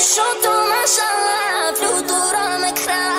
chantant, machin, flou, tout dans mes crânes.